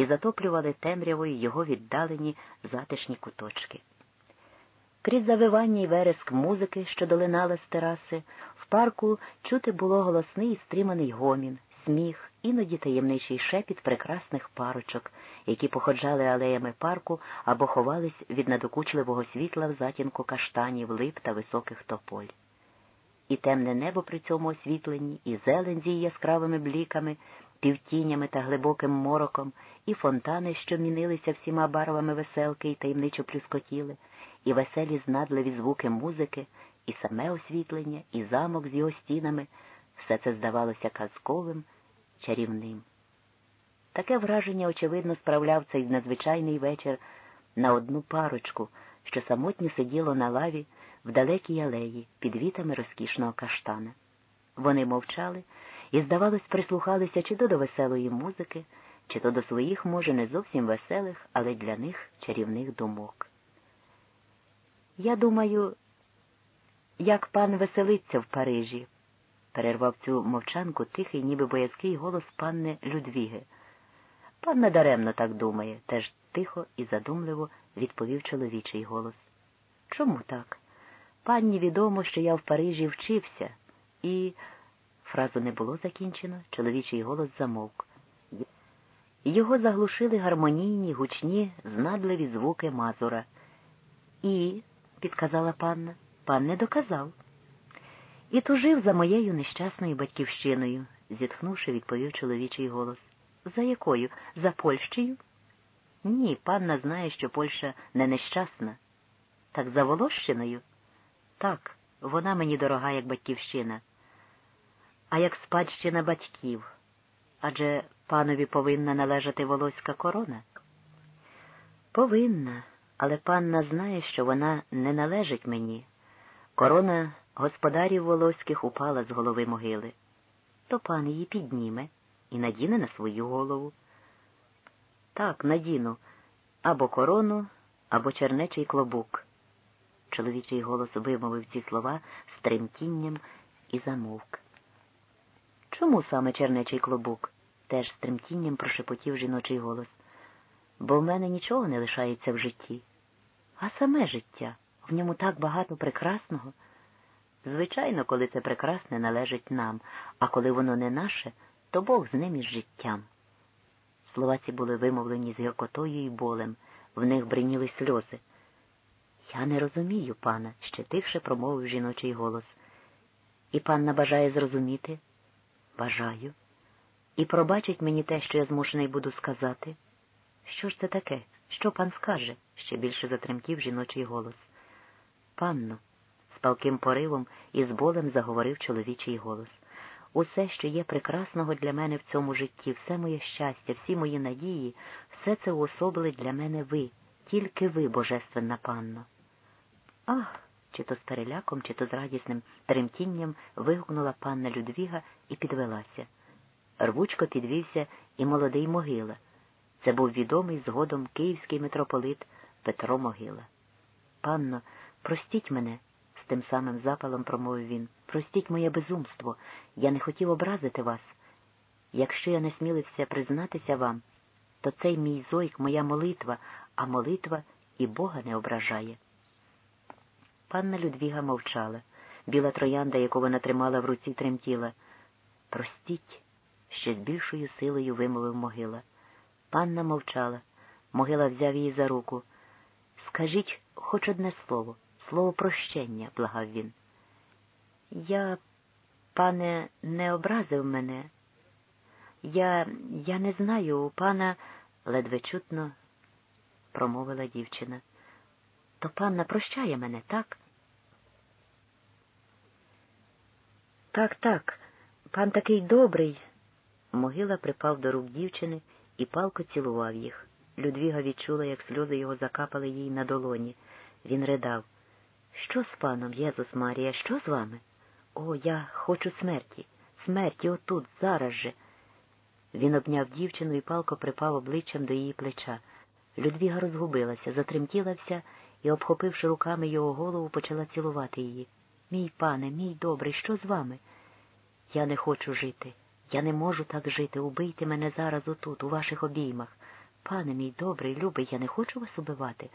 і затоплювали темрявою його віддалені затишні куточки. Крізь завивання й вереск музики, що долинала з тераси, в парку чути було голосний і стриманий гомін, сміх, іноді таємничий шепіт прекрасних парочок, які походжали алеями парку або ховались від надокучливого світла в затінку каштанів, лип та високих тополь. І темне небо при цьому освітленні, і зелень з її яскравими бліками, півтінями та глибоким мороком, і фонтани, що мінилися всіма барвами веселки і таємничо плюскотіли, і веселі знадливі звуки музики, і саме освітлення, і замок з його стінами, все це здавалося казковим, чарівним. Таке враження, очевидно, справляв цей надзвичайний вечір на одну парочку, що самотньо сиділо на лаві в далекій алеї під вітами розкішного каштана. Вони мовчали і, здавалось, прислухалися чи то до веселої музики, чи то до своїх, може, не зовсім веселих, але для них чарівних думок. Я думаю, як пан веселиться в Парижі, перервав цю мовчанку тихий, ніби боязкий голос панни Людвіги. Пан надаремно так думає, теж тихо і задумливо відповів чоловічий голос. Чому так? Панні відомо, що я в Парижі вчився, і. Фразу не було закінчено, чоловічий голос замовк. Його заглушили гармонійні, гучні, знадливі звуки Мазура. І, підказала панна, пан не доказав. І тужив за моєю нещасною батьківщиною, зітхнувши, відповів чоловічий голос. За якою? За Польщею? Ні, панна знає, що Польща не нещасна. Так за Волощиною? Так, вона мені дорога, як батьківщина, а як спадщина батьків. Адже панові повинна належати волоська корона? Повинна, але панна знає, що вона не належить мені. Корона господарів волоських упала з голови могили. То пан її підніме і надіне на свою голову. Так, надіну або корону, або чернечий клобук. Чоловічий голос вимовив ці слова з тремтінням і замовк. Чому саме чернечий клобук? теж з тремтінням прошепотів жіночий голос. Бо в мене нічого не лишається в житті. А саме життя, в ньому так багато прекрасного. Звичайно, коли це прекрасне належить нам, а коли воно не наше, то Бог з ним із життям. Слова ці були вимовлені з гіркотою і болем, в них бриніли сльози. Я не розумію, пана, ще тихше промовив жіночий голос. І панна бажає зрозуміти? Бажаю. І пробачить мені те, що я змушений буду сказати. Що ж це таке? Що пан скаже? ще більше затремтів жіночий голос. Панно, з палким поривом і з болем заговорив чоловічий голос. Усе, що є прекрасного для мене в цьому житті, все моє щастя, всі мої надії, все це уособили для мене ви, тільки ви, божественна панно. Ах, чи то з переляком, чи то з радісним тремтінням вигукнула панна Людвіга і підвелася. Рвучко підвівся і молодий могила. Це був відомий згодом київський митрополит Петро Могила. Панно, простіть мене, з тим самим запалом промовив він. Простіть моє безумство. Я не хотів образити вас. Якщо я не смілився признатися вам, то цей мій зойк, моя молитва, а молитва і Бога не ображає. Панна Людвіга мовчала. Біла троянда, яку вона тримала в руці, тремтіла. Простіть, ще з більшою силою вимовив могила. Панна мовчала. Могила взяв її за руку. Скажіть хоч одне слово, слово прощення, благав він. Я, пане, не образив мене. Я я не знаю, у пана, ледве чутно промовила дівчина. То панна прощає мене, так? Так, так, пан такий добрий. Могила припав до рук дівчини і палко цілував їх. Людвіга відчула, як сльози його закапали їй на долоні. Він ридав. Що з паном, Єзус Марія, що з вами? О, я хочу смерті, смерті отут, зараз же. Він обняв дівчину і палко припав обличчям до її плеча. Людвіга розгубилася, затремтіла вся і, обхопивши руками його голову, почала цілувати її. Мій пане, мій добрий, що з вами? Я не хочу жити. Я не можу так жити. Убийте мене зараз отут, у ваших обіймах. Пане мій добрий, любий, я не хочу вас убивати.